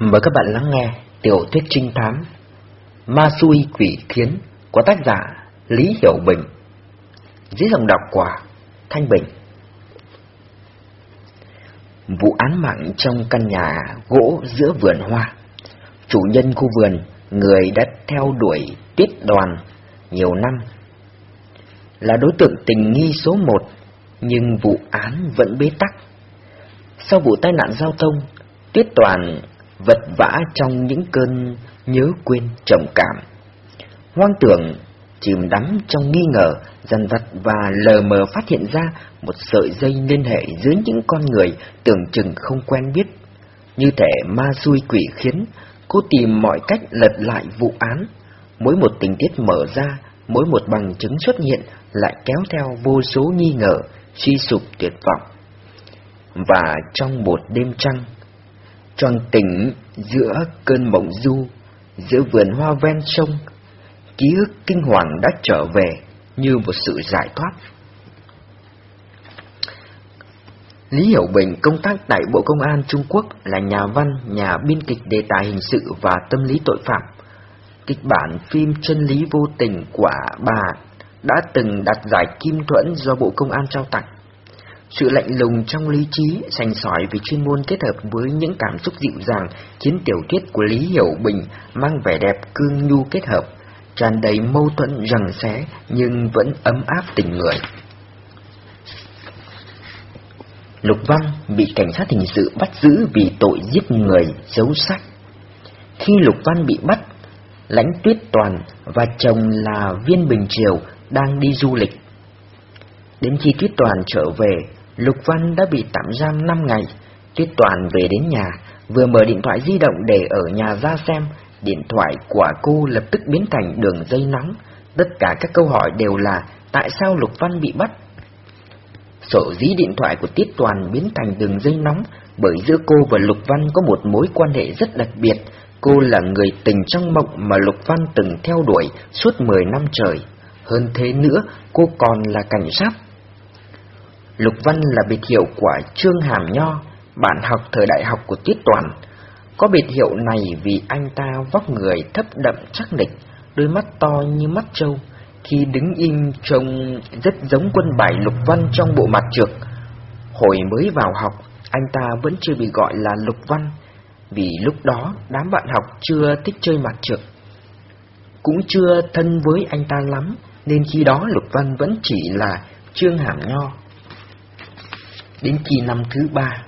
Mời các bạn lắng nghe tiểu thuyết trinh thám Ma Sui Quỷ Khiến của tác giả Lý Hiểu Bình. Dưới dòng đọc của Thanh Bình. Vụ án mạng trong căn nhà gỗ giữa vườn hoa. Chủ nhân khu vườn, người đã theo đuổi tiết đoàn nhiều năm. Là đối tượng tình nghi số một Nhưng vụ án vẫn bế tắc. Sau vụ tai nạn giao thông Tuyết toàn vật vã trong những cơn nhớ quên trầm cảm. Hoang tưởng chìm đắm trong nghi ngờ, dần vặt và lờ mờ phát hiện ra một sợi dây liên hệ giữa những con người tưởng chừng không quen biết. Như thể ma xui quỷ khiến, cô tìm mọi cách lật lại vụ án. Mỗi một tình tiết mở ra, mỗi một bằng chứng xuất hiện lại kéo theo vô số nghi ngờ, suy sụp tuyệt vọng. Và trong một đêm trăng, tròn tỉnh giữa cơn mộng du, giữa vườn hoa ven sông, ký ức kinh hoàng đã trở về như một sự giải thoát. Lý Hiểu Bình công tác tại Bộ Công an Trung Quốc là nhà văn, nhà biên kịch đề tài hình sự và tâm lý tội phạm. Kịch bản phim Chân lý vô tình của bà đã từng đạt giải Kim Thuẫn do Bộ Công an trao tặng. Sự lạnh lùng trong lý trí, sành sỏi về chuyên môn kết hợp với những cảm xúc dịu dàng khiến tiểu thuyết của Lý Hiểu Bình mang vẻ đẹp cương nhu kết hợp, tràn đầy mâu thuẫn rằng xé nhưng vẫn ấm áp tình người. Lục Văn bị cảnh sát hình sự bắt giữ vì tội giết người giấu sách. Khi Lục Văn bị bắt, Lãnh Tuyết Toàn và chồng là Viên Bình Triều đang đi du lịch. Đến khi Tuyết Toàn trở về, Lục Văn đã bị tạm giam 5 ngày. Tuyết Toàn về đến nhà, vừa mở điện thoại di động để ở nhà ra xem, điện thoại của cô lập tức biến thành đường dây nóng. Tất cả các câu hỏi đều là tại sao Lục Văn bị bắt? Sổ dí điện thoại của Tiết Toàn biến thành đường dây nóng bởi giữa cô và Lục Văn có một mối quan hệ rất đặc biệt. Cô là người tình trong mộng mà Lục Văn từng theo đuổi suốt 10 năm trời. Hơn thế nữa, cô còn là cảnh sát Lục Văn là biệt hiệu của Trương Hàm Nho, bạn học thời đại học của Tiết Toàn. Có biệt hiệu này vì anh ta vóc người thấp đậm chắc nịch, đôi mắt to như mắt trâu. Khi đứng im trông rất giống quân bài Lục Văn trong bộ mặt trược. Hồi mới vào học, anh ta vẫn chưa bị gọi là Lục Văn, vì lúc đó đám bạn học chưa thích chơi mặt trược. Cũng chưa thân với anh ta lắm, nên khi đó Lục Văn vẫn chỉ là Trương Hàm Nho đến kỳ năm thứ ba.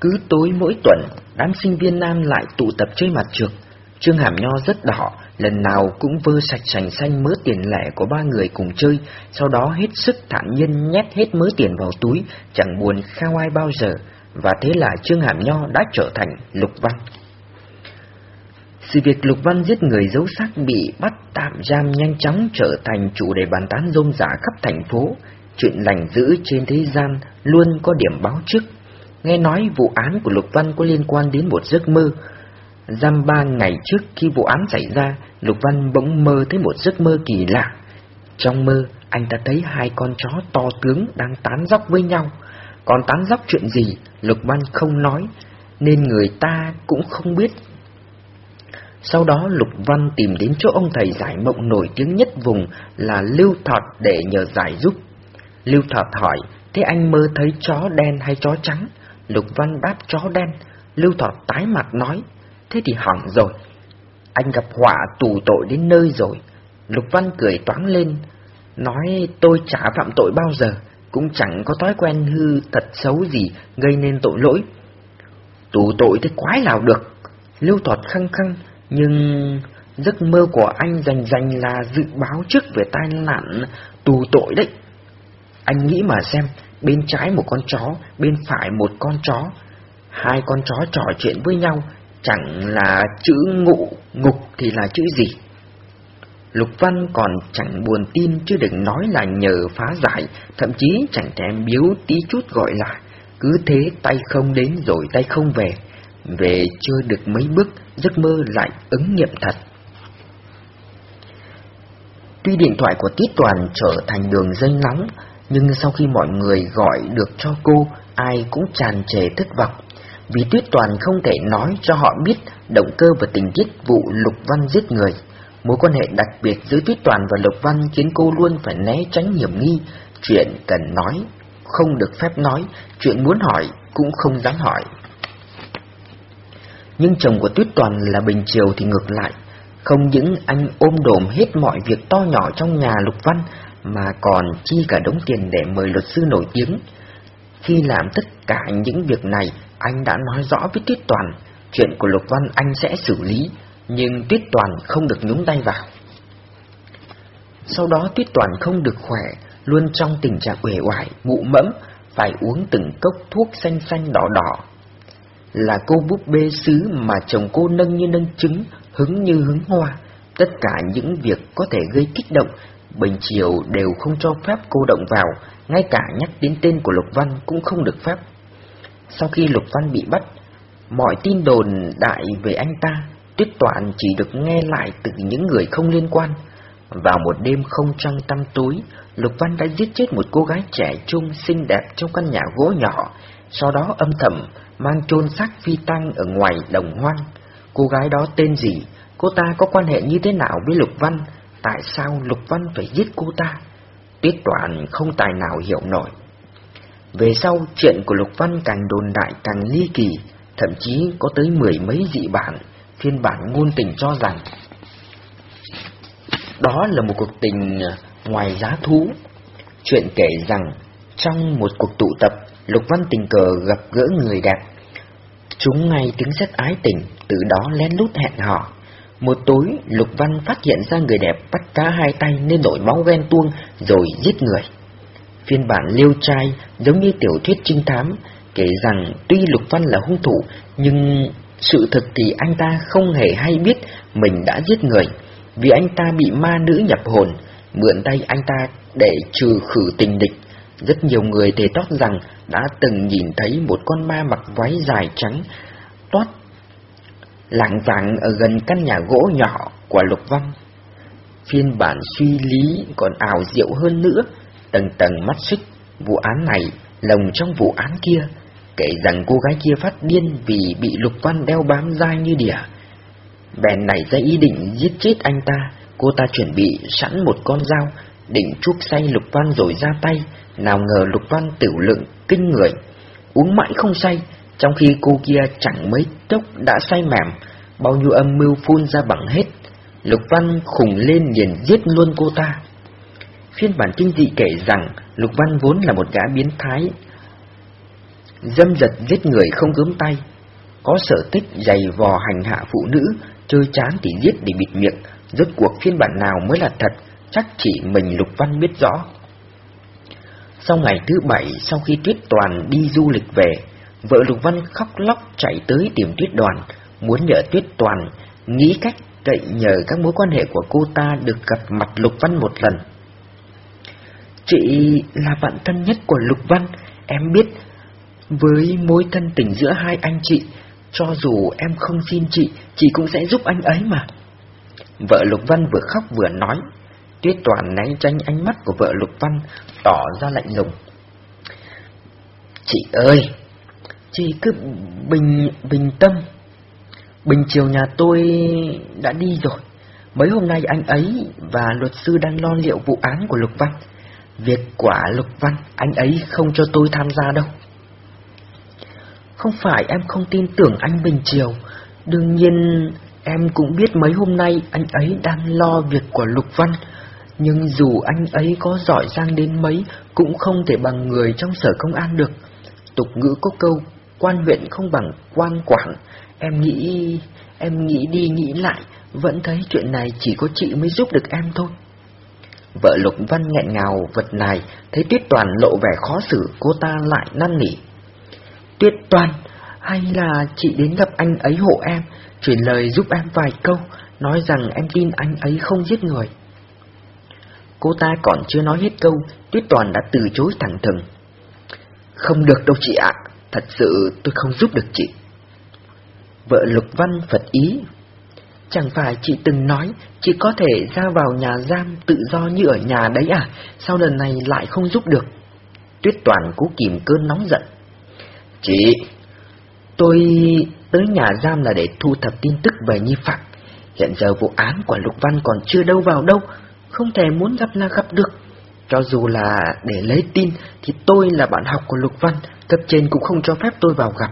Cứ tối mỗi tuần, đám sinh viên nam lại tụ tập chơi mặt trược. Trương Hàm Nho rất đỏ, lần nào cũng vơ sạch sành xanh mớ tiền lẻ của ba người cùng chơi, sau đó hết sức thản nhiên nhét hết mớ tiền vào túi, chẳng buồn khao ai bao giờ, và thế là Trương Hàm Nho đã trở thành Lục Văn. Sự việc Lục Văn giết người giấu xác bị bắt tạm giam nhanh chóng trở thành chủ đề bàn tán rôm rả khắp thành phố. Chuyện lành dữ trên thế gian luôn có điểm báo trước. Nghe nói vụ án của Lục Văn có liên quan đến một giấc mơ. Giam ba ngày trước khi vụ án xảy ra, Lục Văn bỗng mơ thấy một giấc mơ kỳ lạ. Trong mơ, anh ta thấy hai con chó to tướng đang tán dóc với nhau. Còn tán dóc chuyện gì, Lục Văn không nói, nên người ta cũng không biết sau đó Lục Văn tìm đến chỗ ông thầy giải mộng nổi tiếng nhất vùng là Lưu Thọt để nhờ giải giúp. Lưu Thọt hỏi, thế anh mơ thấy chó đen hay chó trắng? Lục Văn đáp chó đen. Lưu Thọt tái mặt nói, thế thì hỏng rồi. Anh gặp họa tù tội đến nơi rồi. Lục Văn cười toáng lên, nói tôi chả phạm tội bao giờ, cũng chẳng có thói quen hư thật xấu gì gây nên tội lỗi. Tù tội thế quái nào được. Lưu Thọt khăng khăng, nhưng giấc mơ của anh dành dành là dự báo trước về tai nạn tù tội đấy. Anh nghĩ mà xem, bên trái một con chó, bên phải một con chó. Hai con chó trò chuyện với nhau, chẳng là chữ ngụ, ngục thì là chữ gì. Lục Văn còn chẳng buồn tin chứ đừng nói là nhờ phá giải, thậm chí chẳng thèm biếu tí chút gọi là, cứ thế tay không đến rồi tay không về. Về chưa được mấy bước, giấc mơ lại ứng nghiệm thật. Tuy điện thoại của Tiết Toàn trở thành đường dây nóng, nhưng sau khi mọi người gọi được cho cô, ai cũng tràn trề thất vọng. vì Tuyết Toàn không thể nói cho họ biết động cơ và tình tiết vụ Lục Văn giết người. Mối quan hệ đặc biệt giữa Tuyết Toàn và Lục Văn khiến cô luôn phải né tránh hiểm nghi, chuyện cần nói, không được phép nói, chuyện muốn hỏi cũng không dám hỏi. Nhưng chồng của Tuyết Toàn là Bình Triều thì ngược lại, không những anh ôm đồm hết mọi việc to nhỏ trong nhà Lục Văn, mà còn chi cả đống tiền để mời luật sư nổi tiếng. Khi làm tất cả những việc này, anh đã nói rõ với Tuyết Toàn, chuyện của Lục Văn anh sẽ xử lý, nhưng Tuyết Toàn không được nhúng tay vào. Sau đó Tuyết Toàn không được khỏe, luôn trong tình trạng uể oải, mụ mẫm, phải uống từng cốc thuốc xanh xanh đỏ đỏ. Là cô búp bê sứ mà chồng cô nâng như nâng trứng, hứng như hứng hoa. Tất cả những việc có thể gây kích động, Bình Triều đều không cho phép cô động vào, ngay cả nhắc đến tên của Lục Văn cũng không được phép. Sau khi Lục Văn bị bắt, mọi tin đồn đại về anh ta, tuyết toàn chỉ được nghe lại từ những người không liên quan. Vào một đêm không trăng tăm tối, Lục Văn đã giết chết một cô gái trẻ trung xinh đẹp trong căn nhà gỗ nhỏ, sau đó âm thầm mang chôn xác phi tăng ở ngoài đồng hoang. Cô gái đó tên gì? Cô ta có quan hệ như thế nào với Lục Văn? Tại sao Lục Văn phải giết cô ta? Tuyết Toàn không tài nào hiểu nổi. Về sau, chuyện của Lục Văn càng đồn đại càng ly kỳ, thậm chí có tới mười mấy dị bản, phiên bản ngôn tình cho rằng đó là một cuộc tình à, ngoài giá thú. Chuyện kể rằng, trong một cuộc tụ tập, Lục Văn tình cờ gặp gỡ người đẹp. Chúng ngay tiếng rất ái tình, từ đó lén lút hẹn hò. Một tối, Lục Văn phát hiện ra người đẹp bắt cá hai tay nên nổi máu ghen tuông rồi giết người. Phiên bản liêu trai giống như tiểu thuyết trinh thám, kể rằng tuy Lục Văn là hung thủ, nhưng sự thực thì anh ta không hề hay biết mình đã giết người, vì anh ta bị ma nữ nhập hồn, mượn tay anh ta để trừ khử tình địch. Rất nhiều người thề tót rằng đã từng nhìn thấy một con ma mặc váy dài trắng toát lạng vàng ở gần căn nhà gỗ nhỏ của Lục Văn. Phiên bản suy lý còn ảo diệu hơn nữa, tầng tầng mắt xích, vụ án này lồng trong vụ án kia, kể rằng cô gái kia phát điên vì bị Lục Văn đeo bám dai như đỉa. Bèn nảy ra ý định giết chết anh ta, cô ta chuẩn bị sẵn một con dao, định chuốc say Lục Văn rồi ra tay, nào ngờ Lục Văn tiểu lượng kinh người, uống mãi không say, trong khi cô kia chẳng mấy chốc đã say mềm, bao nhiêu âm mưu phun ra bằng hết. Lục Văn khùng lên liền giết luôn cô ta. Phiên bản kinh dị kể rằng Lục Văn vốn là một gã biến thái, dâm dật giết người không gớm tay, có sở thích giày vò hành hạ phụ nữ, chơi chán thì giết để bịt miệng, rốt cuộc phiên bản nào mới là thật, chắc chỉ mình Lục Văn biết rõ. Sau ngày thứ bảy, sau khi Tuyết Toàn đi du lịch về, vợ Lục Văn khóc lóc chạy tới tìm Tuyết Đoàn, muốn nhờ Tuyết Toàn nghĩ cách cậy nhờ các mối quan hệ của cô ta được gặp mặt Lục Văn một lần. Chị là bạn thân nhất của Lục Văn, em biết với mối thân tình giữa hai anh chị, cho dù em không xin chị, chị cũng sẽ giúp anh ấy mà. Vợ Lục Văn vừa khóc vừa nói, Tuyết Toàn né tránh ánh mắt của vợ Lục Văn, tỏ ra lạnh lùng. Chị ơi, chị cứ bình bình tâm. Bình chiều nhà tôi đã đi rồi. Mấy hôm nay anh ấy và luật sư đang lo liệu vụ án của Lục Văn. Việc quả Lục Văn, anh ấy không cho tôi tham gia đâu. Không phải em không tin tưởng anh Bình Triều. Đương nhiên em cũng biết mấy hôm nay anh ấy đang lo việc của Lục Văn. Nhưng dù anh ấy có giỏi giang đến mấy cũng không thể bằng người trong sở công an được. Tục ngữ có câu quan huyện không bằng quan quảng Em nghĩ, em nghĩ đi nghĩ lại, vẫn thấy chuyện này chỉ có chị mới giúp được em thôi. Vợ Lục Văn nghẹn ngào vật này, thấy Tuyết Toàn lộ vẻ khó xử, cô ta lại năn nỉ. Tuyết Toàn, hay là chị đến gặp anh ấy hộ em, chuyển lời giúp em vài câu, nói rằng em tin anh ấy không giết người. Cô ta còn chưa nói hết câu, Tuyết Toàn đã từ chối thẳng thừng. Không được đâu chị ạ, thật sự tôi không giúp được chị. Vợ Lục Văn phật ý. Chẳng phải chị từng nói chị có thể ra vào nhà giam tự do như ở nhà đấy à, sao lần này lại không giúp được? Tuyết Toàn cố kìm cơn nóng giận. Chị, Tôi tới nhà giam là để thu thập tin tức về nghi phạm. Hiện giờ vụ án của Lục Văn còn chưa đâu vào đâu, không thể muốn gặp là gặp được. Cho dù là để lấy tin thì tôi là bạn học của Lục Văn, cấp trên cũng không cho phép tôi vào gặp.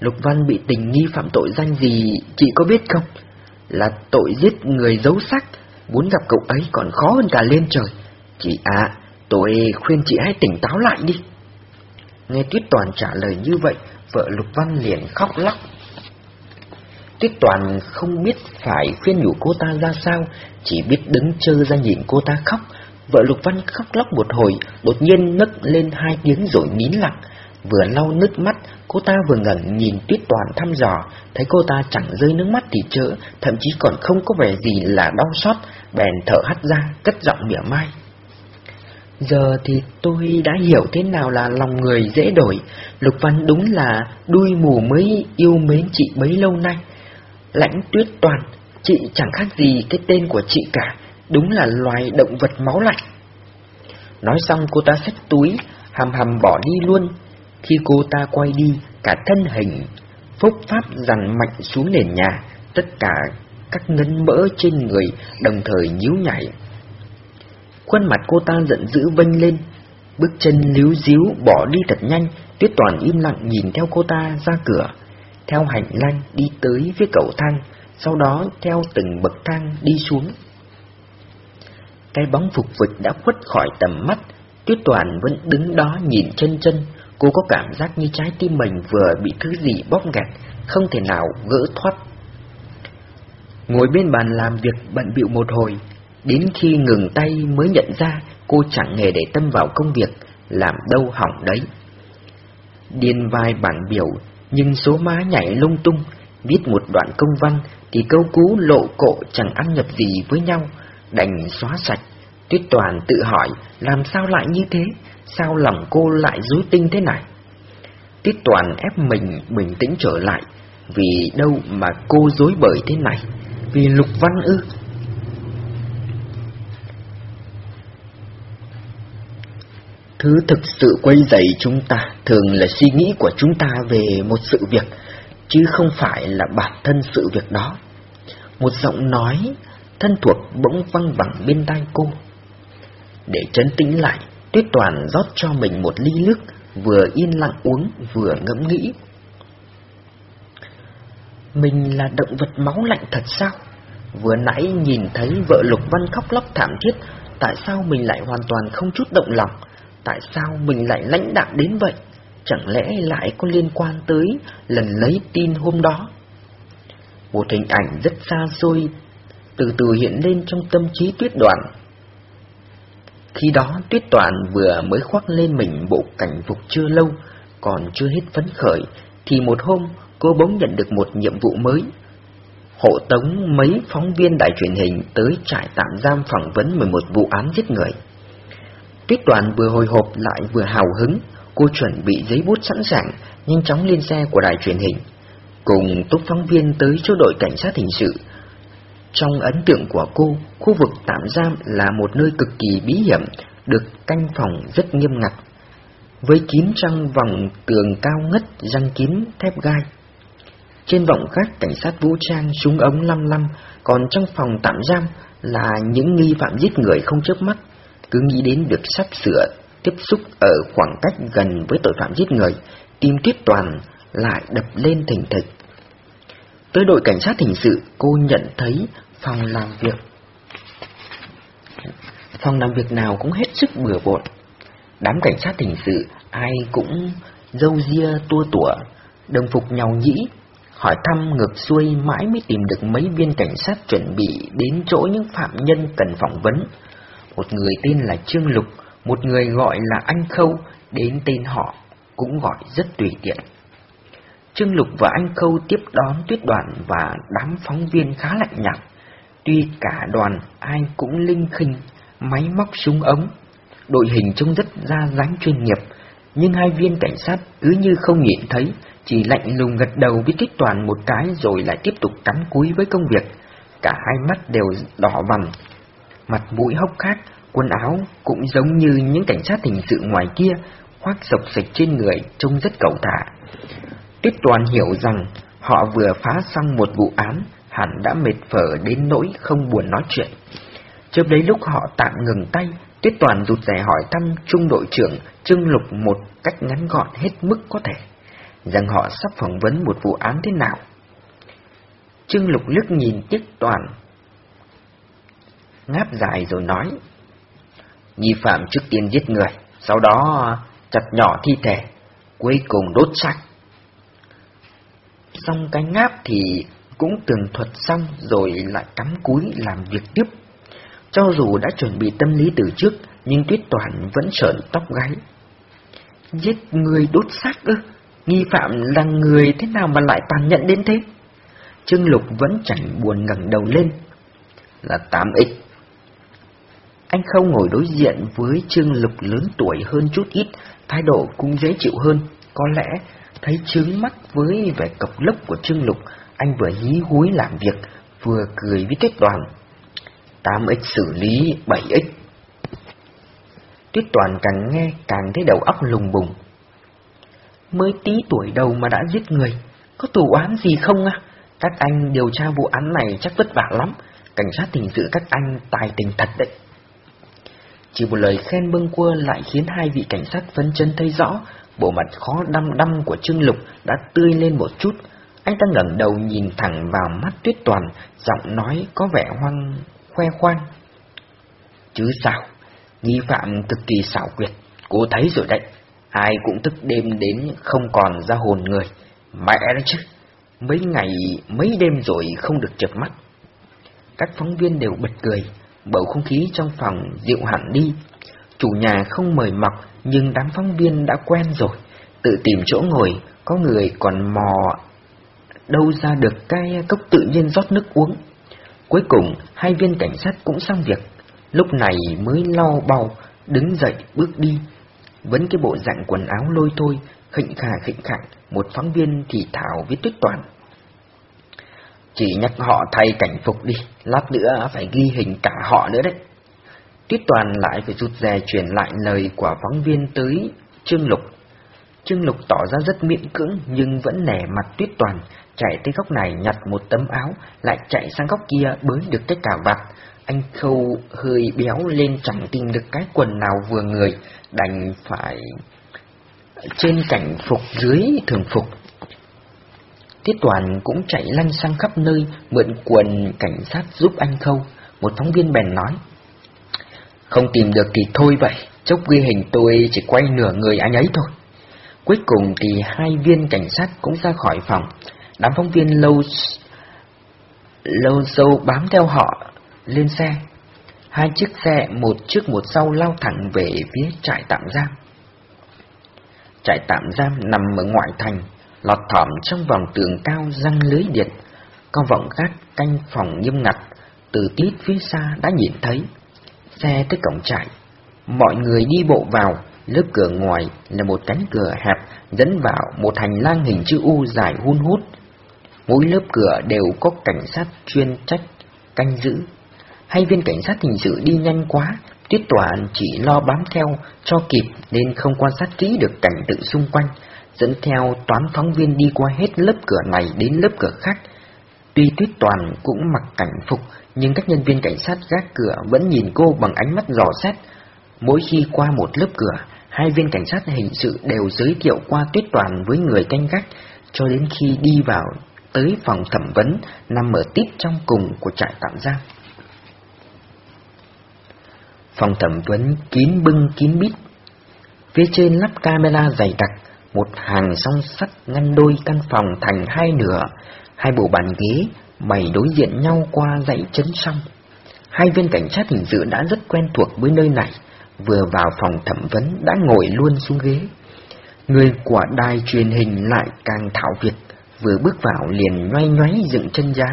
Lục Văn bị tình nghi phạm tội danh gì, chị có biết không? Là tội giết người giấu xác, muốn gặp cậu ấy còn khó hơn cả lên trời. Chị ạ, tôi khuyên chị hãy tỉnh táo lại đi. Nghe Tuyết Toàn trả lời như vậy, vợ Lục Văn liền khóc lóc. Tuyết Toàn không biết phải khuyên nhủ cô ta ra sao, chỉ biết đứng chơ ra nhìn cô ta khóc. Vợ Lục Văn khóc lóc một hồi, đột nhiên nấc lên hai tiếng rồi nín lặng. Vừa lau nước mắt, cô ta vừa ngẩn nhìn Tuyết Toàn thăm dò, thấy cô ta chẳng rơi nước mắt thì chớ, thậm chí còn không có vẻ gì là đau xót, bèn thở hắt ra, cất giọng mỉa mai. Giờ thì tôi đã hiểu thế nào là lòng người dễ đổi, Lục Văn đúng là đuôi mù mới yêu mến chị bấy lâu nay. Lãnh tuyết toàn, chị chẳng khác gì cái tên của chị cả, đúng là loài động vật máu lạnh. Nói xong cô ta xách túi, hầm hầm bỏ đi luôn. Khi cô ta quay đi, cả thân hình, phúc pháp dằn mạnh xuống nền nhà, tất cả các ngấn mỡ trên người đồng thời nhíu nhảy. Khuôn mặt cô ta giận dữ vênh lên, bước chân líu díu bỏ đi thật nhanh, Tuyết Toàn im lặng nhìn theo cô ta ra cửa, theo hành lang đi tới phía cầu thang, sau đó theo từng bậc thang đi xuống. Cái bóng phục vịch đã khuất khỏi tầm mắt, Tuyết Toàn vẫn đứng đó nhìn chân chân, cô có cảm giác như trái tim mình vừa bị thứ gì bóp nghẹt, không thể nào gỡ thoát. Ngồi bên bàn làm việc bận bịu một hồi, đến khi ngừng tay mới nhận ra cô chẳng hề để tâm vào công việc, làm đâu hỏng đấy. Điên vai bản biểu, nhưng số má nhảy lung tung, viết một đoạn công văn thì câu cú lộ cộ chẳng ăn nhập gì với nhau, đành xóa sạch. Tuyết Toàn tự hỏi làm sao lại như thế, sao lòng cô lại rối tinh thế này? Tuyết Toàn ép mình bình tĩnh trở lại, vì đâu mà cô dối bời thế này, vì Lục Văn ư? Thứ thực sự quấy dày chúng ta thường là suy nghĩ của chúng ta về một sự việc, chứ không phải là bản thân sự việc đó. Một giọng nói thân thuộc bỗng văng bằng bên tai cô. Để trấn tĩnh lại, Tuyết Toàn rót cho mình một ly nước, vừa yên lặng uống, vừa ngẫm nghĩ. Mình là động vật máu lạnh thật sao? Vừa nãy nhìn thấy vợ Lục Văn khóc lóc thảm thiết, tại sao mình lại hoàn toàn không chút động lòng? Tại sao mình lại lãnh đạm đến vậy? Chẳng lẽ lại có liên quan tới lần lấy tin hôm đó? Một hình ảnh rất xa xôi từ từ hiện lên trong tâm trí tuyết đoàn. Khi đó tuyết toàn vừa mới khoác lên mình bộ cảnh phục chưa lâu, còn chưa hết phấn khởi, thì một hôm cô bỗng nhận được một nhiệm vụ mới. Hộ tống mấy phóng viên đài truyền hình tới trại tạm giam phỏng vấn 11 vụ án giết người. Tuyết Đoàn vừa hồi hộp lại vừa hào hứng, cô chuẩn bị giấy bút sẵn sàng, nhanh chóng lên xe của đài truyền hình. Cùng túc phóng viên tới chỗ đội cảnh sát hình sự. Trong ấn tượng của cô, khu vực tạm giam là một nơi cực kỳ bí hiểm, được canh phòng rất nghiêm ngặt. Với kín trong vòng tường cao ngất răng kín thép gai. Trên vọng gác cảnh sát vũ trang súng ống lăm lăm, còn trong phòng tạm giam là những nghi phạm giết người không chớp mắt cứ nghĩ đến việc sắp sửa tiếp xúc ở khoảng cách gần với tội phạm giết người, tim tuyết toàn lại đập lên thình thịch. Tới đội cảnh sát hình sự, cô nhận thấy phòng làm việc. Phòng làm việc nào cũng hết sức bừa bộn. Đám cảnh sát hình sự ai cũng dâu ria tua tủa, đồng phục nhau nhĩ, hỏi thăm ngược xuôi mãi mới tìm được mấy viên cảnh sát chuẩn bị đến chỗ những phạm nhân cần phỏng vấn một người tên là Trương Lục, một người gọi là Anh Khâu, đến tên họ cũng gọi rất tùy tiện. Trương Lục và Anh Khâu tiếp đón tuyết đoàn và đám phóng viên khá lạnh nhạt. Tuy cả đoàn ai cũng linh khinh, máy móc súng ống, đội hình trông rất ra dáng chuyên nghiệp, nhưng hai viên cảnh sát cứ như không nhìn thấy, chỉ lạnh lùng gật đầu với tuyết đoàn một cái rồi lại tiếp tục cắm cúi với công việc. Cả hai mắt đều đỏ vằn, mặt mũi hốc khác, quần áo cũng giống như những cảnh sát hình sự ngoài kia, khoác sọc sạch trên người, trông rất cẩu thả. Tuyết Toàn hiểu rằng họ vừa phá xong một vụ án, hẳn đã mệt phở đến nỗi không buồn nói chuyện. Chớp đấy lúc họ tạm ngừng tay, Tuyết Toàn rụt rè hỏi thăm trung đội trưởng Trương Lục một cách ngắn gọn hết mức có thể, rằng họ sắp phỏng vấn một vụ án thế nào. Trương Lục lướt nhìn Tuyết Toàn, ngáp dài rồi nói, Nhi phạm trước tiên giết người, sau đó chặt nhỏ thi thể, cuối cùng đốt xác. Xong cái ngáp thì cũng tường thuật xong rồi lại cắm cúi làm việc tiếp. Cho dù đã chuẩn bị tâm lý từ trước, nhưng Tuyết Toàn vẫn sợn tóc gáy. Giết người đốt xác ư? Nghi phạm là người thế nào mà lại tàn nhẫn đến thế? Trương Lục vẫn chẳng buồn ngẩng đầu lên. Là 8X. Anh không ngồi đối diện với Trương Lục lớn tuổi hơn chút ít, thái độ cũng dễ chịu hơn. Có lẽ thấy chướng mắt với vẻ cộc lốc của Trương Lục, anh vừa hí húi làm việc, vừa cười với Tuyết toàn 8x xử lý 7x. Tuyết Toàn càng nghe càng thấy đầu óc lùng bùng. Mới tí tuổi đầu mà đã giết người, có tù án gì không à? Các anh điều tra vụ án này chắc vất vả lắm, cảnh sát tình sự các anh tài tình thật đấy. Chỉ một lời khen bâng quơ lại khiến hai vị cảnh sát phấn chân thấy rõ, bộ mặt khó đăm đăm của Trương Lục đã tươi lên một chút. Anh ta ngẩng đầu nhìn thẳng vào mắt Tuyết Toàn, giọng nói có vẻ hoang khoe khoang. Chứ sao, nghi phạm cực kỳ xảo quyệt, cô thấy rồi đấy, ai cũng thức đêm đến không còn ra hồn người, mẹ đấy chứ, mấy ngày, mấy đêm rồi không được chợp mắt. Các phóng viên đều bật cười, bầu không khí trong phòng dịu hẳn đi. Chủ nhà không mời mọc, nhưng đám phóng viên đã quen rồi, tự tìm chỗ ngồi, có người còn mò đâu ra được cái cốc tự nhiên rót nước uống. Cuối cùng, hai viên cảnh sát cũng xong việc, lúc này mới lau bầu, đứng dậy bước đi. Vẫn cái bộ dạng quần áo lôi thôi, khịnh khà khịnh khạng, một phóng viên thì thảo với tuyết toàn. Chỉ nhắc họ thay cảnh phục đi, lát nữa phải ghi hình cả họ nữa đấy. Tuyết toàn lại phải rụt rè truyền lại lời của phóng viên tới Trương Lục. Trương Lục tỏ ra rất miễn cưỡng nhưng vẫn nẻ mặt Tuyết toàn, chạy tới góc này nhặt một tấm áo, lại chạy sang góc kia bới được cái cà vạt. Anh khâu hơi béo lên chẳng tìm được cái quần nào vừa người, đành phải trên cảnh phục dưới thường phục. Tiết Toàn cũng chạy lăn sang khắp nơi, mượn quần cảnh sát giúp anh khâu. Một phóng viên bèn nói. Không tìm được thì thôi vậy, chốc ghi hình tôi chỉ quay nửa người anh ấy thôi. Cuối cùng thì hai viên cảnh sát cũng ra khỏi phòng, Đám phóng viên lâu lâu sâu bám theo họ lên xe. Hai chiếc xe một trước một sau lao thẳng về phía trại tạm giam. Trại tạm giam nằm ở ngoại thành, lọt thỏm trong vòng tường cao răng lưới điện. Con vọng gác canh phòng nghiêm ngặt, từ tít phía xa đã nhìn thấy. Xe tới cổng trại, mọi người đi bộ vào, lớp cửa ngoài là một cánh cửa hẹp dẫn vào một hành lang hình chữ U dài hun hút, Mỗi lớp cửa đều có cảnh sát chuyên trách, canh giữ. Hai viên cảnh sát hình sự đi nhanh quá, Tuyết Toàn chỉ lo bám theo cho kịp nên không quan sát kỹ được cảnh tượng xung quanh, dẫn theo toán phóng viên đi qua hết lớp cửa này đến lớp cửa khác. Tuy Tuyết Toàn cũng mặc cảnh phục, nhưng các nhân viên cảnh sát gác cửa vẫn nhìn cô bằng ánh mắt dò xét. Mỗi khi qua một lớp cửa, hai viên cảnh sát hình sự đều giới thiệu qua Tuyết Toàn với người canh gác, cho đến khi đi vào tới phòng thẩm vấn nằm ở tít trong cùng của trại tạm giam. Phòng thẩm vấn kín bưng kín bít. Phía trên lắp camera dày đặc, một hàng song sắt ngăn đôi căn phòng thành hai nửa, hai bộ bàn ghế bày đối diện nhau qua dãy chấn song. Hai viên cảnh sát hình sự đã rất quen thuộc với nơi này, vừa vào phòng thẩm vấn đã ngồi luôn xuống ghế. Người của đài truyền hình lại càng thảo việt vừa bước vào liền nhoay nhoáy dựng chân giá.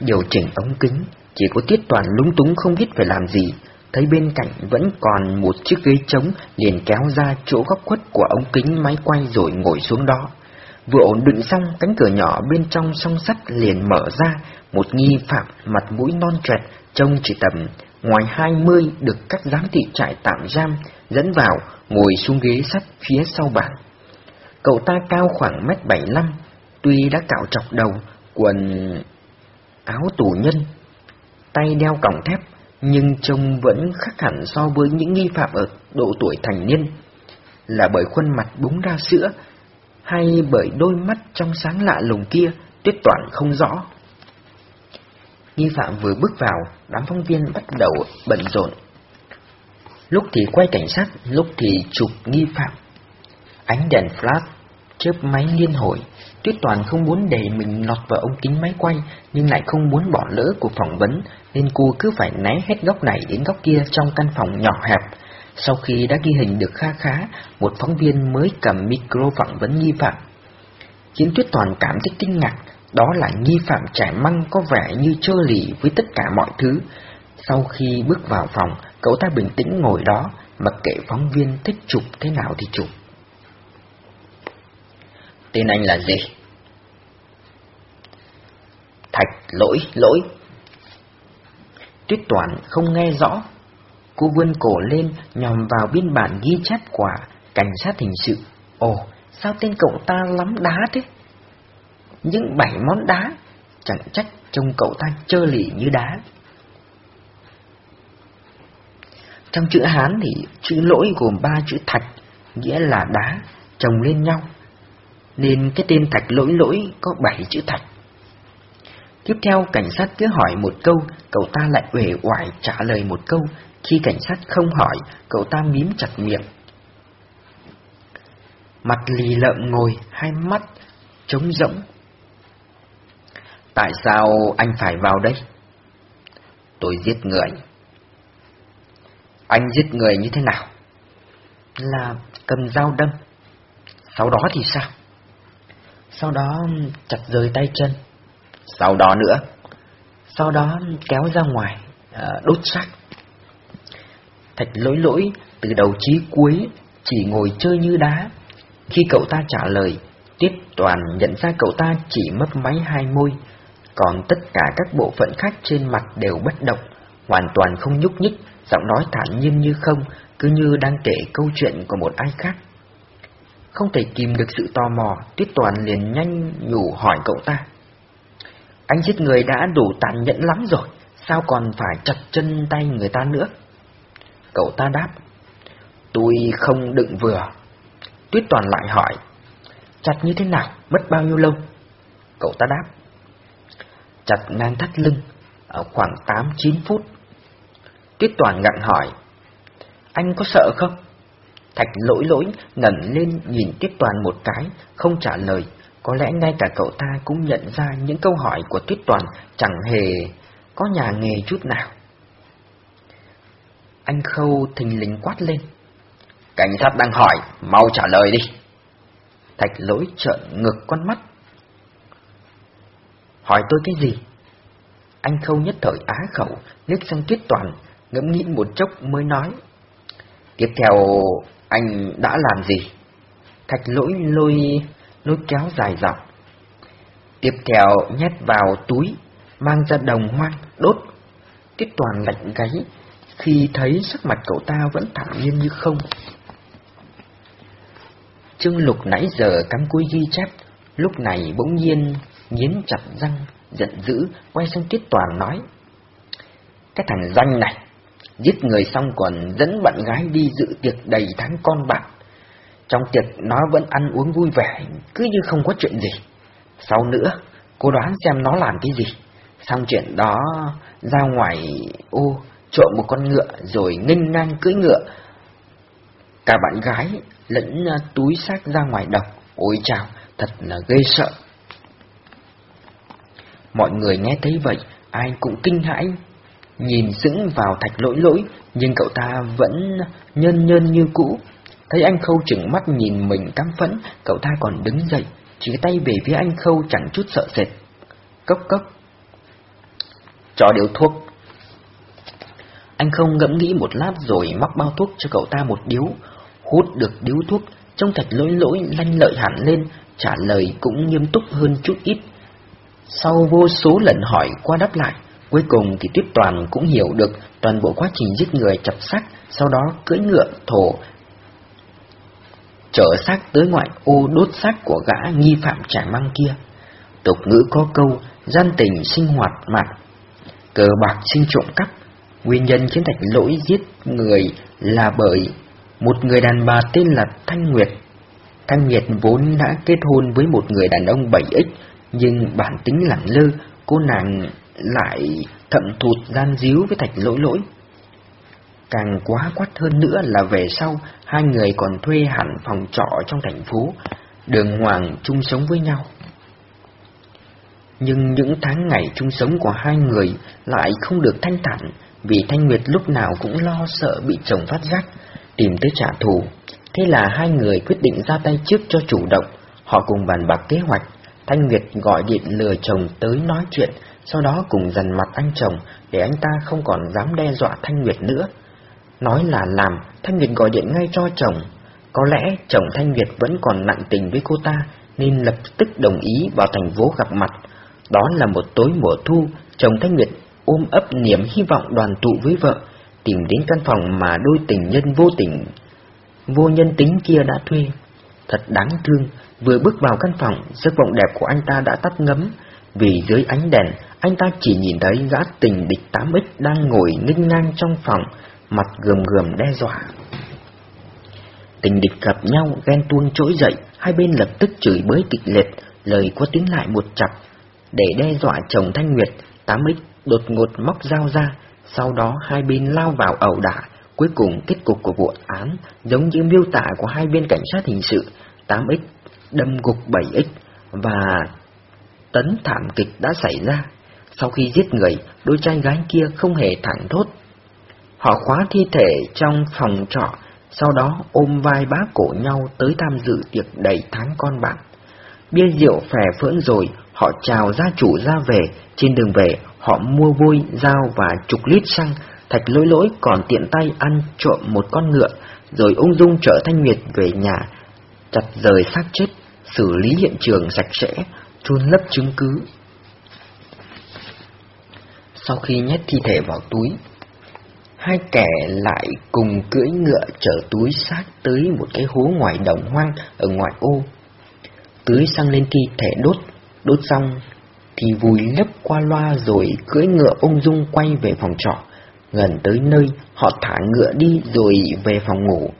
Điều chỉnh ống kính, chỉ có tiết toàn lúng túng không biết phải làm gì, thấy bên cạnh vẫn còn một chiếc ghế trống liền kéo ra chỗ góc khuất của ống kính máy quay rồi ngồi xuống đó. Vừa ổn định xong, cánh cửa nhỏ bên trong song sắt liền mở ra, một nghi phạm mặt mũi non trẹt, trông chỉ tầm ngoài hai mươi được các giám thị trại tạm giam dẫn vào, ngồi xuống ghế sắt phía sau bàn. Cậu ta cao khoảng mét bảy năm, tuy đã cạo trọc đầu, quần áo tù nhân, tay đeo còng thép, nhưng trông vẫn khác hẳn so với những nghi phạm ở độ tuổi thành niên. Là bởi khuôn mặt búng ra sữa, hay bởi đôi mắt trong sáng lạ lùng kia, tuyết toàn không rõ. Nghi phạm vừa bước vào, đám phóng viên bắt đầu bận rộn. Lúc thì quay cảnh sát, lúc thì chụp nghi phạm. Ánh đèn flash, chớp máy liên hồi, Tuyết Toàn không muốn để mình lọt vào ống kính máy quay, nhưng lại không muốn bỏ lỡ cuộc phỏng vấn, nên cô cứ phải né hết góc này đến góc kia trong căn phòng nhỏ hẹp. Sau khi đã ghi hình được kha khá, một phóng viên mới cầm micro phỏng vấn nghi phạm. Khiến Tuyết Toàn cảm thấy kinh ngạc, đó là nghi phạm trẻ măng có vẻ như trơ lì với tất cả mọi thứ. Sau khi bước vào phòng, cậu ta bình tĩnh ngồi đó, mặc kệ phóng viên thích chụp thế nào thì chụp. Tên anh là gì? Thạch lỗi lỗi. Tuyết Toàn không nghe rõ. Cô vươn cổ lên nhòm vào biên bản ghi chép quả cảnh sát hình sự. Ồ, sao tên cậu ta lắm đá thế? Những bảy món đá, chẳng trách trông cậu ta trơ lì như đá. Trong chữ Hán thì chữ lỗi gồm ba chữ thạch, nghĩa là đá, chồng lên nhau nên cái tên Thạch lỗi lỗi có bảy chữ Thạch. Tiếp theo cảnh sát cứ hỏi một câu, cậu ta lại uể oải trả lời một câu, khi cảnh sát không hỏi, cậu ta mím chặt miệng. Mặt lì lợm ngồi, hai mắt trống rỗng. Tại sao anh phải vào đây? Tôi giết người. Anh giết người như thế nào? Là cầm dao đâm. Sau đó thì sao? Sau đó chặt rời tay chân. Sau đó nữa, sau đó kéo ra ngoài, à, đốt xác. Thạch lỗi lỗi từ đầu chí cuối chỉ ngồi chơi như đá. Khi cậu ta trả lời, Tiết Toàn nhận ra cậu ta chỉ mấp máy hai môi, còn tất cả các bộ phận khác trên mặt đều bất động, hoàn toàn không nhúc nhích, giọng nói thản nhiên như không, cứ như đang kể câu chuyện của một ai khác. Không thể kìm được sự tò mò, Tuyết Toàn liền nhanh nhủ hỏi cậu ta. Anh giết người đã đủ tàn nhẫn lắm rồi, sao còn phải chặt chân tay người ta nữa? Cậu ta đáp, tôi không đựng vừa. Tuyết Toàn lại hỏi, chặt như thế nào, mất bao nhiêu lâu? Cậu ta đáp, chặt ngang thắt lưng, ở khoảng 8-9 phút. Tuyết Toàn gặng hỏi, anh có sợ không? Thạch lỗi lỗi ngẩn lên nhìn Tuyết Toàn một cái, không trả lời. Có lẽ ngay cả cậu ta cũng nhận ra những câu hỏi của Tuyết Toàn chẳng hề có nhà nghề chút nào. Anh Khâu thình lình quát lên. Cảnh sát đang hỏi, mau trả lời đi. Thạch lỗi trợn ngược con mắt. Hỏi tôi cái gì? Anh Khâu nhất thời á khẩu, liếc sang Tuyết Toàn, ngẫm nghĩ một chốc mới nói. Tiếp theo, anh đã làm gì? Thạch lỗi lôi, lôi kéo dài dọc. Tiếp theo nhét vào túi, mang ra đồng hoang, đốt. Tiết toàn lạnh gáy, khi thấy sắc mặt cậu ta vẫn thản nhiên như không. Trương Lục nãy giờ cắm cúi ghi chép, lúc này bỗng nhiên nghiến chặt răng, giận dữ, quay sang Tiết Toàn nói. Cái thằng danh này, Giết người xong còn dẫn bạn gái đi dự tiệc đầy tháng con bạn. Trong tiệc nó vẫn ăn uống vui vẻ, cứ như không có chuyện gì. Sau nữa, cô đoán xem nó làm cái gì. Xong chuyện đó, ra ngoài ô, trộm một con ngựa rồi nghênh ngang cưỡi ngựa. Cả bạn gái lẫn à, túi xác ra ngoài đọc Ôi chào, thật là ghê sợ. Mọi người nghe thấy vậy, ai cũng kinh hãi, nhìn sững vào thạch lỗi lỗi, nhưng cậu ta vẫn nhân nhân như cũ. Thấy anh Khâu chừng mắt nhìn mình căm phẫn, cậu ta còn đứng dậy, chỉ tay về phía anh Khâu chẳng chút sợ sệt. Cốc cốc. Cho điếu thuốc. Anh không ngẫm nghĩ một lát rồi móc bao thuốc cho cậu ta một điếu. Hút được điếu thuốc, trong thạch lỗi lỗi lanh lợi hẳn lên, trả lời cũng nghiêm túc hơn chút ít. Sau vô số lần hỏi qua đáp lại, Cuối cùng thì Tuyết Toàn cũng hiểu được toàn bộ quá trình giết người chặt xác, sau đó cưỡi ngựa thổ chở xác tới ngoại ô đốt xác của gã nghi phạm trả măng kia. Tục ngữ có câu, gian tình sinh hoạt mặt cờ bạc sinh trộm cắp. Nguyên nhân khiến thạch lỗi giết người là bởi một người đàn bà tên là Thanh Nguyệt. Thanh Nguyệt vốn đã kết hôn với một người đàn ông 7X, nhưng bản tính lẳng lơ, cô nàng lại thậm thụt gian díu với thạch lỗi lỗi. Càng quá quát hơn nữa là về sau, hai người còn thuê hẳn phòng trọ trong thành phố, đường hoàng chung sống với nhau. Nhưng những tháng ngày chung sống của hai người lại không được thanh thản, vì Thanh Nguyệt lúc nào cũng lo sợ bị chồng phát giác, tìm tới trả thù. Thế là hai người quyết định ra tay trước cho chủ động, họ cùng bàn bạc kế hoạch. Thanh Nguyệt gọi điện lừa chồng tới nói chuyện, sau đó cùng dằn mặt anh chồng để anh ta không còn dám đe dọa Thanh Nguyệt nữa. Nói là làm, Thanh Nguyệt gọi điện ngay cho chồng. Có lẽ chồng Thanh Nguyệt vẫn còn nặng tình với cô ta, nên lập tức đồng ý vào thành phố gặp mặt. Đó là một tối mùa thu, chồng Thanh Nguyệt ôm ấp niềm hy vọng đoàn tụ với vợ, tìm đến căn phòng mà đôi tình nhân vô tình, vô nhân tính kia đã thuê. Thật đáng thương, vừa bước vào căn phòng, giấc vọng đẹp của anh ta đã tắt ngấm, vì dưới ánh đèn, anh ta chỉ nhìn thấy gã tình địch 8X đang ngồi nghênh ngang trong phòng, mặt gườm gườm đe dọa. Tình địch gặp nhau, ghen tuông trỗi dậy, hai bên lập tức chửi bới kịch liệt, lời có tiếng lại một chặp. Để đe dọa chồng Thanh Nguyệt, 8X đột ngột móc dao ra, sau đó hai bên lao vào ẩu đả. Cuối cùng kết cục của vụ án giống như miêu tả của hai bên cảnh sát hình sự, 8X đâm gục 7X và tấn thảm kịch đã xảy ra. Sau khi giết người, đôi trai gái kia không hề thẳng thốt. Họ khóa thi thể trong phòng trọ, sau đó ôm vai bá cổ nhau tới tham dự tiệc đầy tháng con bạn. Bia rượu phè phỡn rồi, họ chào gia chủ ra về, trên đường về họ mua vôi, dao và chục lít xăng, thạch lỗi lỗi còn tiện tay ăn trộm một con ngựa, rồi ung dung chở Thanh Nguyệt về nhà, chặt rời xác chết, xử lý hiện trường sạch sẽ, chôn lấp chứng cứ. Sau khi nhét thi thể vào túi, hai kẻ lại cùng cưỡi ngựa chở túi xác tới một cái hố ngoài đồng hoang ở ngoại ô. Tưới xăng lên thi thể đốt, đốt xong thì vùi lấp qua loa rồi cưỡi ngựa ung dung quay về phòng trọ. Gần tới nơi, họ thả ngựa đi rồi về phòng ngủ.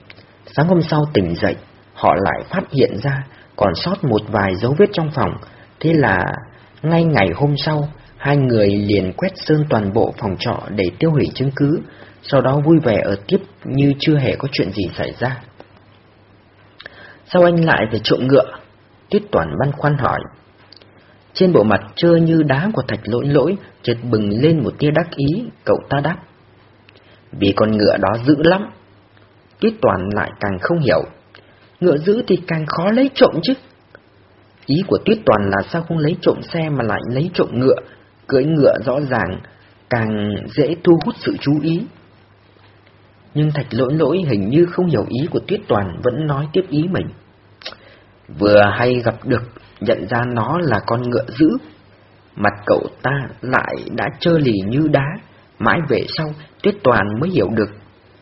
Sáng hôm sau tỉnh dậy, họ lại phát hiện ra còn sót một vài dấu vết trong phòng, Thế là ngay ngày hôm sau, hai người liền quét sơn toàn bộ phòng trọ để tiêu hủy chứng cứ, sau đó vui vẻ ở tiếp như chưa hề có chuyện gì xảy ra. Sao anh lại về trộm ngựa? Tiết Toàn băn khoăn hỏi. Trên bộ mặt trơ như đá của thạch lỗi lỗi, chợt bừng lên một tia đắc ý, cậu ta đáp. Vì con ngựa đó dữ lắm. Tiết Toàn lại càng không hiểu. Ngựa dữ thì càng khó lấy trộm chứ. Ý của Tuyết Toàn là sao không lấy trộm xe mà lại lấy trộm ngựa, cưỡi ngựa rõ ràng, càng dễ thu hút sự chú ý. Nhưng thạch lỗi lỗi hình như không hiểu ý của Tuyết Toàn vẫn nói tiếp ý mình. Vừa hay gặp được, nhận ra nó là con ngựa dữ. Mặt cậu ta lại đã trơ lì như đá, mãi về sau Tuyết Toàn mới hiểu được,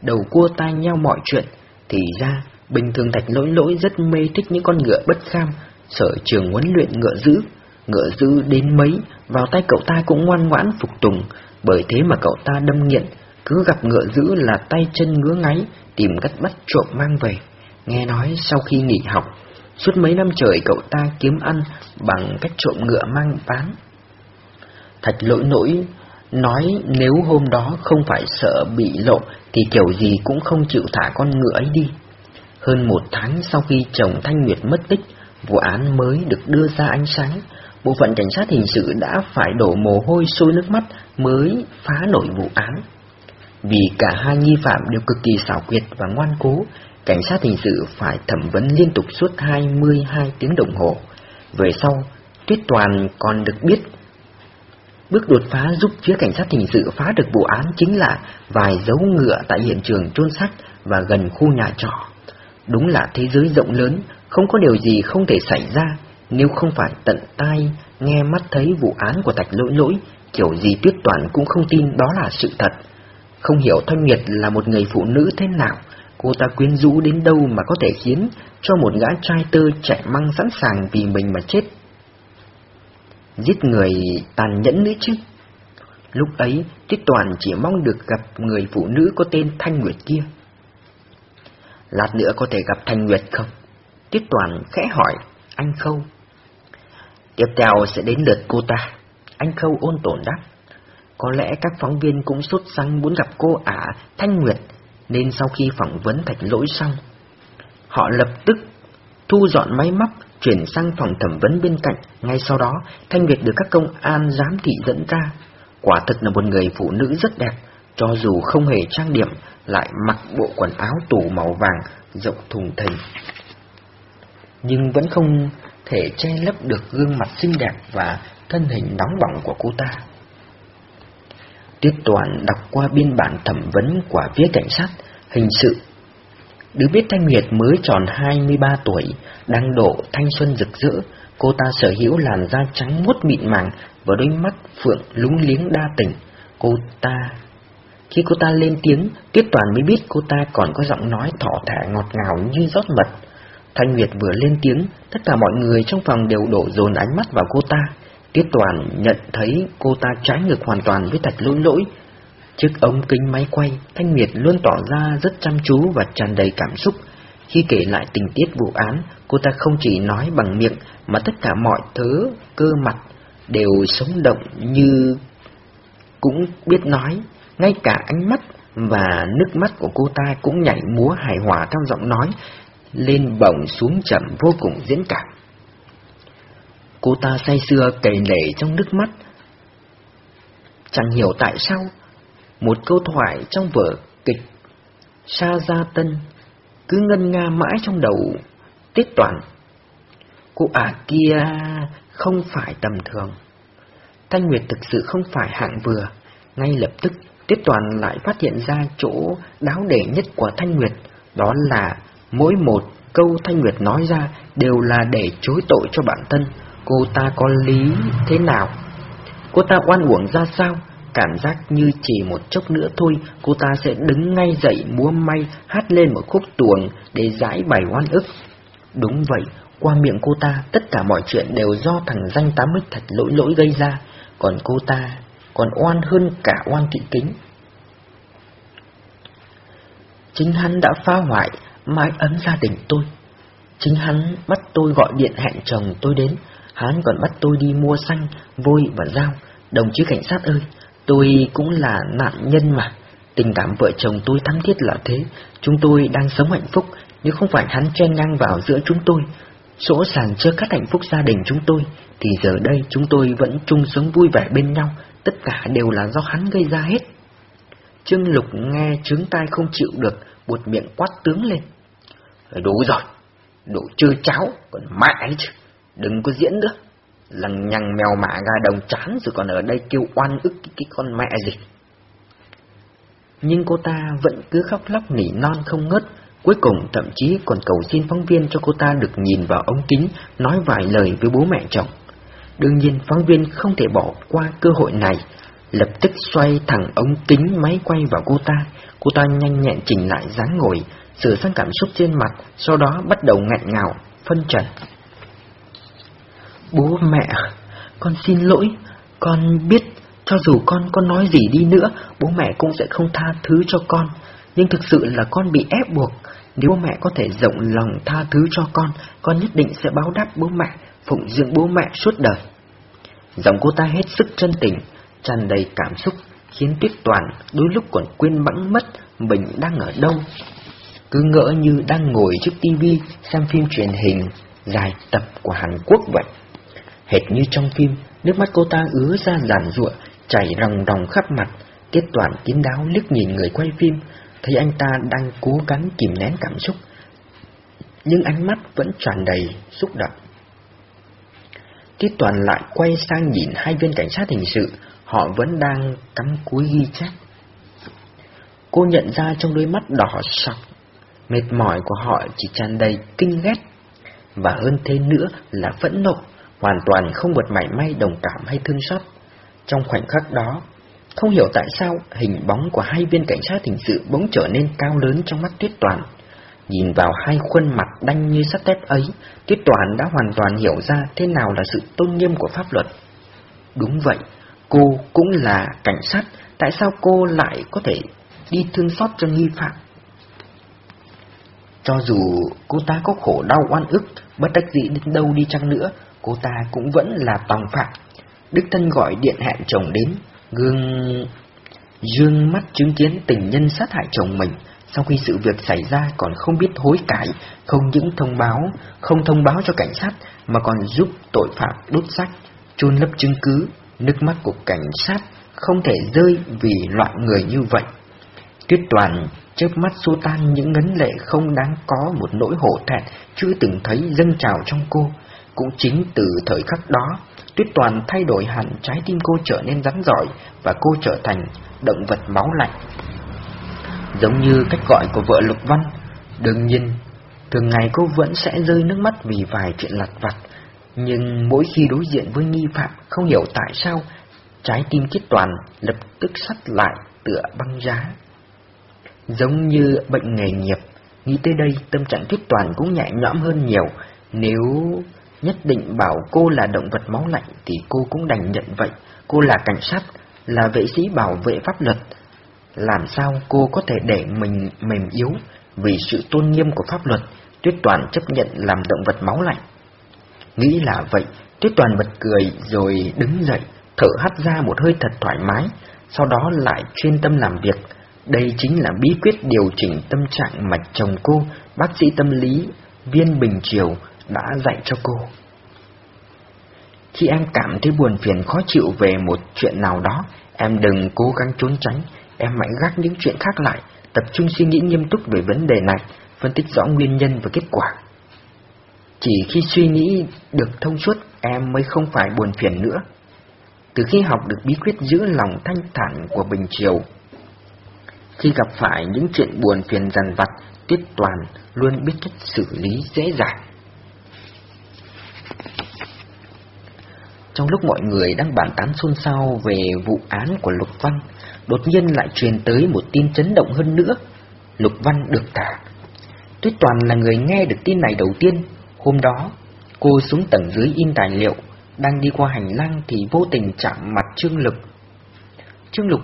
đầu cua tai nhau mọi chuyện, thì ra bình thường thạch lỗi lỗi rất mê thích những con ngựa bất kham, sở trường huấn luyện ngựa dữ, ngựa dữ đến mấy, vào tay cậu ta cũng ngoan ngoãn phục tùng, bởi thế mà cậu ta đâm nghiện, cứ gặp ngựa dữ là tay chân ngứa ngáy, tìm cách bắt trộm mang về. Nghe nói sau khi nghỉ học, suốt mấy năm trời cậu ta kiếm ăn bằng cách trộm ngựa mang bán. Thạch lỗi nỗi nói nếu hôm đó không phải sợ bị lộ thì kiểu gì cũng không chịu thả con ngựa ấy đi. Hơn một tháng sau khi chồng Thanh Nguyệt mất tích, Vụ án mới được đưa ra ánh sáng, bộ phận cảnh sát hình sự đã phải đổ mồ hôi sôi nước mắt mới phá nổi vụ án. Vì cả hai nghi phạm đều cực kỳ xảo quyệt và ngoan cố, cảnh sát hình sự phải thẩm vấn liên tục suốt 22 tiếng đồng hồ. Về sau, Tuyết Toàn còn được biết Bước đột phá giúp phía cảnh sát hình sự phá được vụ án chính là vài dấu ngựa tại hiện trường chôn xác và gần khu nhà trọ. Đúng là thế giới rộng lớn, không có điều gì không thể xảy ra nếu không phải tận tai nghe mắt thấy vụ án của Thạch Lỗi Lỗi, kiểu gì Tuyết Toàn cũng không tin đó là sự thật. Không hiểu Thanh Nguyệt là một người phụ nữ thế nào, Cô ta quyến rũ đến đâu mà có thể khiến cho một gã trai tơ chạy măng sẵn sàng vì mình mà chết. Giết người tàn nhẫn nữa chứ. Lúc ấy, tuyết Toàn chỉ mong được gặp người phụ nữ có tên Thanh Nguyệt kia. Lát nữa có thể gặp Thanh Nguyệt không? tuyết Toàn khẽ hỏi, anh Khâu. Tiếp theo sẽ đến lượt cô ta. Anh Khâu ôn tổn đáp. Có lẽ các phóng viên cũng sốt sắng muốn gặp cô ả Thanh Nguyệt, nên sau khi phỏng vấn thạch lỗi xong, họ lập tức thu dọn máy móc, chuyển sang phòng thẩm vấn bên cạnh. Ngay sau đó, Thanh Nguyệt được các công an giám thị dẫn ra. Quả thật là một người phụ nữ rất đẹp, cho dù không hề trang điểm, lại mặc bộ quần áo tủ màu vàng, rộng thùng thình. Nhưng vẫn không thể che lấp được gương mặt xinh đẹp và thân hình nóng bỏng của cô ta. Tiết Toàn đọc qua biên bản thẩm vấn của phía cảnh sát hình sự. Được biết Thanh Nguyệt mới tròn 23 tuổi, đang độ thanh xuân rực rỡ, cô ta sở hữu làn da trắng muốt mịn màng và đôi mắt phượng lúng liếng đa tình. Cô ta... Khi cô ta lên tiếng, Tiết Toàn mới biết cô ta còn có giọng nói thỏ thả ngọt ngào như rót mật. Thanh Nguyệt vừa lên tiếng, tất cả mọi người trong phòng đều đổ dồn ánh mắt vào cô ta. Tiết Toàn nhận thấy cô ta trái ngược hoàn toàn với thạch lỗi lỗi. Trước ống kính máy quay, Thanh Nguyệt luôn tỏ ra rất chăm chú và tràn đầy cảm xúc. Khi kể lại tình tiết vụ án, cô ta không chỉ nói bằng miệng mà tất cả mọi thứ, cơ mặt đều sống động như cũng biết nói, ngay cả ánh mắt và nước mắt của cô ta cũng nhảy múa hài hòa trong giọng nói, lên bổng xuống chậm vô cùng diễn cảm. Cô ta say sưa cầy lệ trong nước mắt. Chẳng hiểu tại sao, một câu thoại trong vở kịch Sa Gia Tân cứ ngân nga mãi trong đầu Tiết Toàn. Cô ả kia không phải tầm thường. Thanh Nguyệt thực sự không phải hạng vừa. Ngay lập tức, Tiết Toàn lại phát hiện ra chỗ đáo để nhất của Thanh Nguyệt, đó là mỗi một câu Thanh Nguyệt nói ra đều là để chối tội cho bản thân, cô ta có lý thế nào? Cô ta oan uổng ra sao? Cảm giác như chỉ một chốc nữa thôi, cô ta sẽ đứng ngay dậy múa may, hát lên một khúc tuồng để giải bày oan ức. Đúng vậy, qua miệng cô ta, tất cả mọi chuyện đều do thằng danh tám mít thật lỗi lỗi gây ra, còn cô ta còn oan hơn cả oan thị kính. Chính hắn đã phá hoại mái ấm gia đình tôi. Chính hắn bắt tôi gọi điện hẹn chồng tôi đến, hắn còn bắt tôi đi mua xăng, vôi và dao. Đồng chí cảnh sát ơi, tôi cũng là nạn nhân mà. Tình cảm vợ chồng tôi thắm thiết là thế, chúng tôi đang sống hạnh phúc, nếu không phải hắn chen ngang vào giữa chúng tôi, sỗ sàng chưa cắt hạnh phúc gia đình chúng tôi, thì giờ đây chúng tôi vẫn chung sống vui vẻ bên nhau, tất cả đều là do hắn gây ra hết. Trương Lục nghe trướng tai không chịu được, buột miệng quát tướng lên. Đủ rồi, đủ chưa cháo, còn mẹ chứ, đừng có diễn nữa. Lằng nhằng mèo mả gà đồng chán rồi còn ở đây kêu oan ức cái, cái con mẹ gì. Nhưng cô ta vẫn cứ khóc lóc nỉ non không ngớt, cuối cùng thậm chí còn cầu xin phóng viên cho cô ta được nhìn vào ống kính, nói vài lời với bố mẹ chồng. Đương nhiên phóng viên không thể bỏ qua cơ hội này, lập tức xoay thẳng ống kính máy quay vào cô ta, cô ta nhanh nhẹn chỉnh lại dáng ngồi, sửa sang cảm xúc trên mặt, sau đó bắt đầu ngạnh ngào, phân trần. Bố mẹ, con xin lỗi, con biết cho dù con có nói gì đi nữa, bố mẹ cũng sẽ không tha thứ cho con. Nhưng thực sự là con bị ép buộc. Nếu bố mẹ có thể rộng lòng tha thứ cho con, con nhất định sẽ báo đáp bố mẹ, phụng dưỡng bố mẹ suốt đời. Giọng cô ta hết sức chân tình, tràn đầy cảm xúc, khiến Tuyết Toàn đôi lúc còn quên bẵng mất mình đang ở đâu. Cứ ngỡ như đang ngồi trước tivi xem phim truyền hình dài tập của Hàn Quốc vậy. Hệt như trong phim, nước mắt cô ta ứa ra giản ruộng, chảy ròng ròng khắp mặt. Kết Toàn kín đáo liếc nhìn người quay phim, thấy anh ta đang cố gắng kìm nén cảm xúc. Nhưng ánh mắt vẫn tràn đầy xúc động. Kết Toàn lại quay sang nhìn hai viên cảnh sát hình sự, họ vẫn đang cắm cúi ghi chép. Cô nhận ra trong đôi mắt đỏ sọc, mệt mỏi của họ chỉ tràn đầy kinh ghét, và hơn thế nữa là phẫn nộ, hoàn toàn không một mảy may đồng cảm hay thương xót. Trong khoảnh khắc đó, không hiểu tại sao hình bóng của hai viên cảnh sát hình sự bỗng trở nên cao lớn trong mắt Tuyết Toàn. Nhìn vào hai khuôn mặt đanh như sắt thép ấy, Tuyết Toàn đã hoàn toàn hiểu ra thế nào là sự tôn nghiêm của pháp luật. Đúng vậy, cô cũng là cảnh sát, tại sao cô lại có thể đi thương xót cho nghi phạm? Cho dù cô ta có khổ đau oan ức, bất đắc dĩ đến đâu đi chăng nữa, cô ta cũng vẫn là tòng phạm. Đức Thân gọi điện hẹn chồng đến, gương... Dương mắt chứng kiến tình nhân sát hại chồng mình, sau khi sự việc xảy ra còn không biết hối cải, không những thông báo, không thông báo cho cảnh sát mà còn giúp tội phạm đốt sách, chôn lấp chứng cứ, nước mắt của cảnh sát không thể rơi vì loại người như vậy. Tuyết Toàn chớp mắt xua tan những ngấn lệ không đáng có một nỗi hổ thẹn chưa từng thấy dâng trào trong cô. Cũng chính từ thời khắc đó, Tuyết Toàn thay đổi hẳn trái tim cô trở nên rắn giỏi và cô trở thành động vật máu lạnh. Giống như cách gọi của vợ Lục Văn, đương nhiên, thường ngày cô vẫn sẽ rơi nước mắt vì vài chuyện lặt vặt, nhưng mỗi khi đối diện với nghi phạm không hiểu tại sao, trái tim Tuyết Toàn lập tức sắt lại tựa băng giá. Giống như bệnh nghề nghiệp, nghĩ tới đây tâm trạng Tuyết Toàn cũng nhẹ nhõm hơn nhiều, nếu nhất định bảo cô là động vật máu lạnh thì cô cũng đành nhận vậy, cô là cảnh sát, là vệ sĩ bảo vệ pháp luật. Làm sao cô có thể để mình mềm yếu vì sự tôn nghiêm của pháp luật, Tuyết Toàn chấp nhận làm động vật máu lạnh. Nghĩ là vậy, Tuyết Toàn bật cười rồi đứng dậy, thở hắt ra một hơi thật thoải mái, sau đó lại chuyên tâm làm việc. Đây chính là bí quyết điều chỉnh tâm trạng mà chồng cô, bác sĩ tâm lý Viên Bình Triều đã dạy cho cô. Khi em cảm thấy buồn phiền khó chịu về một chuyện nào đó, em đừng cố gắng trốn tránh, em hãy gác những chuyện khác lại, tập trung suy nghĩ nghiêm túc về vấn đề này, phân tích rõ nguyên nhân và kết quả. Chỉ khi suy nghĩ được thông suốt, em mới không phải buồn phiền nữa. Từ khi học được bí quyết giữ lòng thanh thản của Bình Triều, khi gặp phải những chuyện buồn phiền dằn vặt, Tiết Toàn luôn biết cách xử lý dễ dàng. Trong lúc mọi người đang bàn tán xôn xao về vụ án của Lục Văn, đột nhiên lại truyền tới một tin chấn động hơn nữa. Lục Văn được thả. Tuyết Toàn là người nghe được tin này đầu tiên. Hôm đó, cô xuống tầng dưới in tài liệu, đang đi qua hành lang thì vô tình chạm mặt Trương Lục. Trương Lục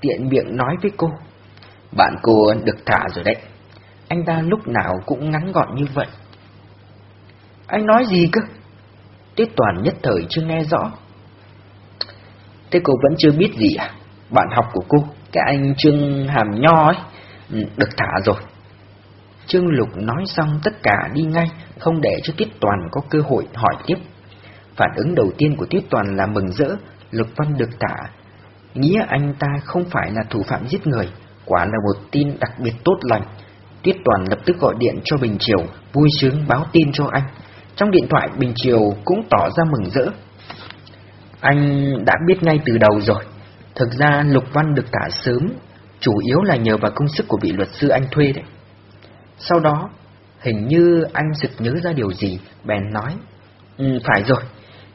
tiện miệng nói với cô, bạn cô được thả rồi đấy. Anh ta lúc nào cũng ngắn gọn như vậy. Anh nói gì cơ? Tiết Toàn nhất thời chưa nghe rõ. Thế cô vẫn chưa biết gì à? Bạn học của cô, cái anh Trương Hàm Nho ấy, ừ, được thả rồi. Trương Lục nói xong tất cả đi ngay, không để cho Tiết Toàn có cơ hội hỏi tiếp. Phản ứng đầu tiên của Tiết Toàn là mừng rỡ, Lục Văn được thả. Nghĩa anh ta không phải là thủ phạm giết người, quả là một tin đặc biệt tốt lành. Tiết Toàn lập tức gọi điện cho Bình Triều, vui sướng báo tin cho anh. Trong điện thoại Bình Triều cũng tỏ ra mừng rỡ. Anh đã biết ngay từ đầu rồi. Thực ra Lục Văn được thả sớm, chủ yếu là nhờ vào công sức của vị luật sư anh thuê đấy. Sau đó, hình như anh sực nhớ ra điều gì, bèn nói. Ừ, phải rồi,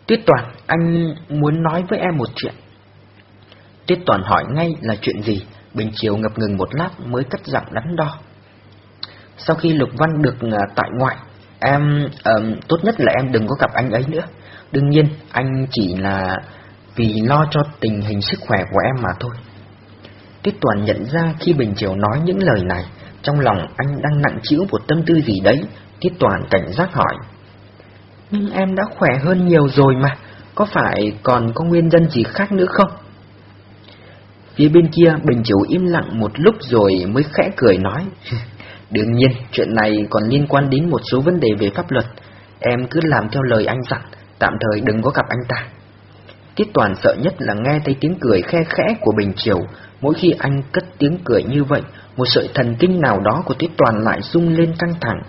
Tuyết Toàn, anh muốn nói với em một chuyện. Tuyết Toàn hỏi ngay là chuyện gì, Bình Triều ngập ngừng một lát mới cất giọng đắn đo. Sau khi Lục Văn được à, tại ngoại, Em, um, tốt nhất là em đừng có gặp anh ấy nữa. Đương nhiên, anh chỉ là vì lo cho tình hình sức khỏe của em mà thôi. Tiết Toàn nhận ra khi Bình Triều nói những lời này, trong lòng anh đang nặng chịu một tâm tư gì đấy. Tiết Toàn cảnh giác hỏi. Nhưng em đã khỏe hơn nhiều rồi mà, có phải còn có nguyên nhân gì khác nữa không? Phía bên kia Bình Triều im lặng một lúc rồi mới khẽ cười nói. Đương nhiên, chuyện này còn liên quan đến một số vấn đề về pháp luật. Em cứ làm theo lời anh dặn, tạm thời đừng có gặp anh ta. Tiết Toàn sợ nhất là nghe thấy tiếng cười khe khẽ của Bình Triều. Mỗi khi anh cất tiếng cười như vậy, một sợi thần kinh nào đó của Tiết Toàn lại rung lên căng thẳng.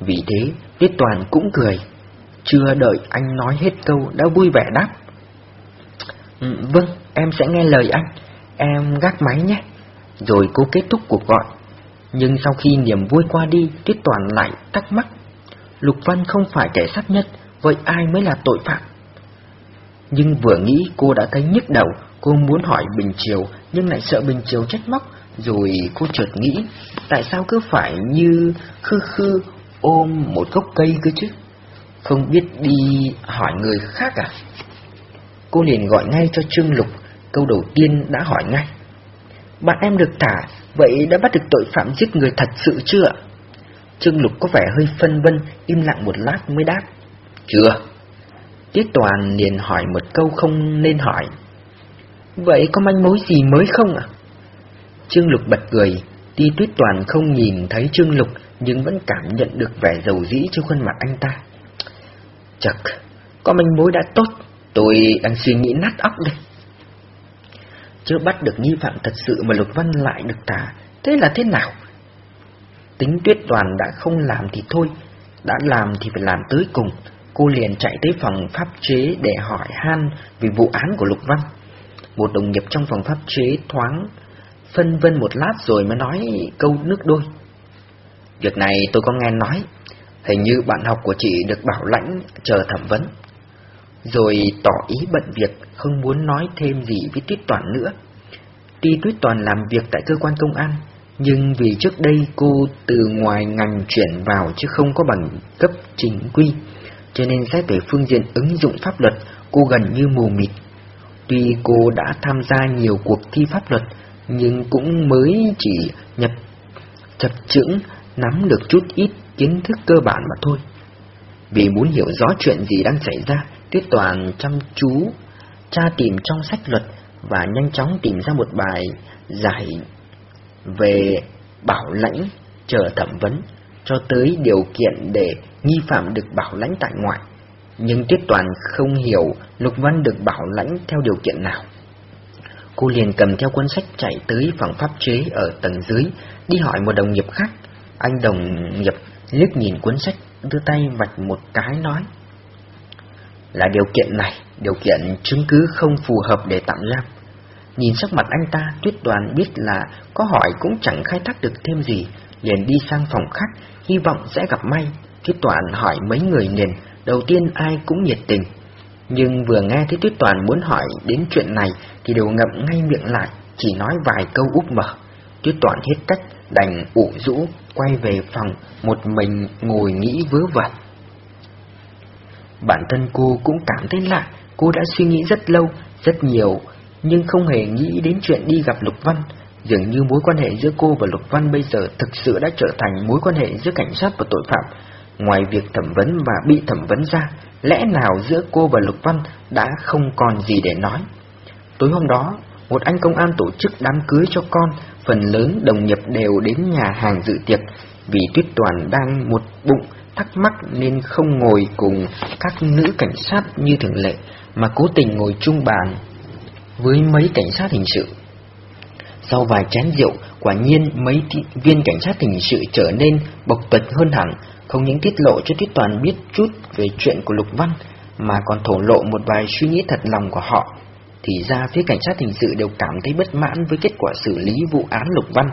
Vì thế, Tiết Toàn cũng cười. Chưa đợi anh nói hết câu đã vui vẻ đáp. Ừ, vâng, em sẽ nghe lời anh. Em gác máy nhé. Rồi cô kết thúc cuộc gọi. Nhưng sau khi niềm vui qua đi, Tuyết Toàn lại thắc mắc. Lục Văn không phải kẻ sát nhất, vậy ai mới là tội phạm? Nhưng vừa nghĩ cô đã thấy nhức đầu, cô muốn hỏi Bình Triều, nhưng lại sợ Bình Triều trách móc, Rồi cô chợt nghĩ, tại sao cứ phải như khư khư ôm một gốc cây cơ chứ? Không biết đi hỏi người khác à? Cô liền gọi ngay cho Trương Lục, câu đầu tiên đã hỏi ngay. Bạn em được thả, vậy đã bắt được tội phạm giết người thật sự chưa? Trương Lục có vẻ hơi phân vân, im lặng một lát mới đáp. Chưa. Tiết Toàn liền hỏi một câu không nên hỏi. Vậy có manh mối gì mới không ạ? Trương Lục bật cười, tuy Tuyết Toàn không nhìn thấy Trương Lục nhưng vẫn cảm nhận được vẻ dầu dĩ trên khuôn mặt anh ta. Chật, có manh mối đã tốt, tôi đang suy nghĩ nát óc đây. Chưa bắt được nghi phạm thật sự mà Lục Văn lại được thả, thế là thế nào? Tính Tuyết Đoàn đã không làm thì thôi, đã làm thì phải làm tới cùng. Cô liền chạy tới phòng pháp chế để hỏi han về vụ án của Lục Văn. Một đồng nghiệp trong phòng pháp chế thoáng phân vân một lát rồi mới nói câu nước đôi. Việc này tôi có nghe nói, hình như bạn học của chị được bảo lãnh chờ thẩm vấn. Rồi tỏ ý bận việc, không muốn nói thêm gì với Tuyết Toàn nữa. Tuy Tuyết Toàn làm việc tại cơ quan công an, nhưng vì trước đây cô từ ngoài ngành chuyển vào chứ không có bằng cấp chính quy, cho nên xét về phương diện ứng dụng pháp luật, cô gần như mù mịt. Tuy cô đã tham gia nhiều cuộc thi pháp luật, nhưng cũng mới chỉ nhập chập chững nắm được chút ít kiến thức cơ bản mà thôi. Vì muốn hiểu rõ chuyện gì đang xảy ra, Tuyết Toàn chăm chú tra tìm trong sách luật và nhanh chóng tìm ra một bài giải về bảo lãnh chờ thẩm vấn cho tới điều kiện để nghi phạm được bảo lãnh tại ngoại. Nhưng Tuyết Toàn không hiểu Lục Văn được bảo lãnh theo điều kiện nào. Cô liền cầm theo cuốn sách chạy tới phòng pháp chế ở tầng dưới, đi hỏi một đồng nghiệp khác. Anh đồng nghiệp liếc nhìn cuốn sách, đưa tay vạch một cái nói. Là điều kiện này, điều kiện chứng cứ không phù hợp để tạm giam. Nhìn sắc mặt anh ta, Tuyết Đoàn biết là có hỏi cũng chẳng khai thác được thêm gì, liền đi sang phòng khác, hy vọng sẽ gặp may. Tuyết Toàn hỏi mấy người liền, đầu tiên ai cũng nhiệt tình, nhưng vừa nghe thấy Tuyết Toàn muốn hỏi đến chuyện này thì đều ngậm ngay miệng lại, chỉ nói vài câu úp mở. Tuyết Toàn hết cách, đành ủ rũ, quay về phòng, một mình ngồi nghĩ vớ vẩn. Bản thân cô cũng cảm thấy lạ, cô đã suy nghĩ rất lâu, rất nhiều, nhưng không hề nghĩ đến chuyện đi gặp Lục Văn. Dường như mối quan hệ giữa cô và Lục Văn bây giờ thực sự đã trở thành mối quan hệ giữa cảnh sát và tội phạm. Ngoài việc thẩm vấn và bị thẩm vấn ra, lẽ nào giữa cô và Lục Văn đã không còn gì để nói. Tối hôm đó, một anh công an tổ chức đám cưới cho con, phần lớn đồng nghiệp đều đến nhà hàng dự tiệc, vì Tuyết Toàn đang một bụng thắc mắc nên không ngồi cùng các nữ cảnh sát như thường lệ, mà cố tình ngồi chung bàn với mấy cảnh sát hình sự. Sau vài chén rượu, quả nhiên mấy viên cảnh sát hình sự trở nên bộc tuệch hơn hẳn, không những tiết lộ cho Tiết Toàn biết chút về chuyện của Lục Văn, mà còn thổ lộ một vài suy nghĩ thật lòng của họ. Thì ra phía cảnh sát hình sự đều cảm thấy bất mãn với kết quả xử lý vụ án Lục Văn.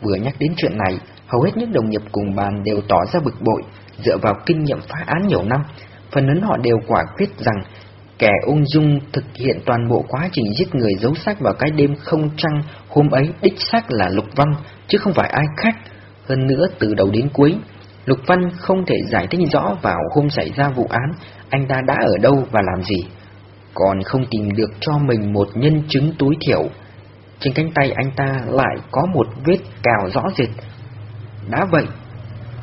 Vừa nhắc đến chuyện này, hầu hết những đồng nghiệp cùng bàn đều tỏ ra bực bội, dựa vào kinh nghiệm phá án nhiều năm. Phần lớn họ đều quả quyết rằng kẻ ung dung thực hiện toàn bộ quá trình giết người giấu xác vào cái đêm không trăng hôm ấy đích xác là Lục Văn, chứ không phải ai khác. Hơn nữa từ đầu đến cuối, Lục Văn không thể giải thích rõ vào hôm xảy ra vụ án anh ta đã ở đâu và làm gì, còn không tìm được cho mình một nhân chứng tối thiểu. Trên cánh tay anh ta lại có một vết cào rõ rệt. Đã vậy,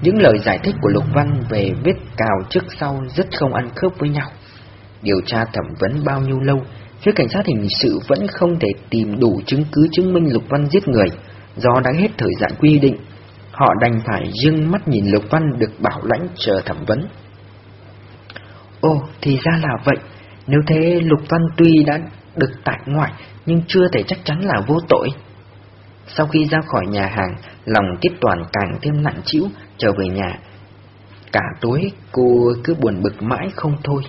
những lời giải thích của Lục Văn về vết cào trước sau rất không ăn khớp với nhau. Điều tra thẩm vấn bao nhiêu lâu, phía cảnh sát hình sự vẫn không thể tìm đủ chứng cứ chứng minh Lục Văn giết người, do đã hết thời gian quy định họ đành phải dưng mắt nhìn Lục Văn được bảo lãnh chờ thẩm vấn. Ồ, thì ra là vậy, nếu thế Lục Văn tuy đã được tại ngoại nhưng chưa thể chắc chắn là vô tội. Sau khi ra khỏi nhà hàng, lòng tiết toàn càng thêm nặng chịu trở về nhà. Cả tối cô cứ buồn bực mãi không thôi.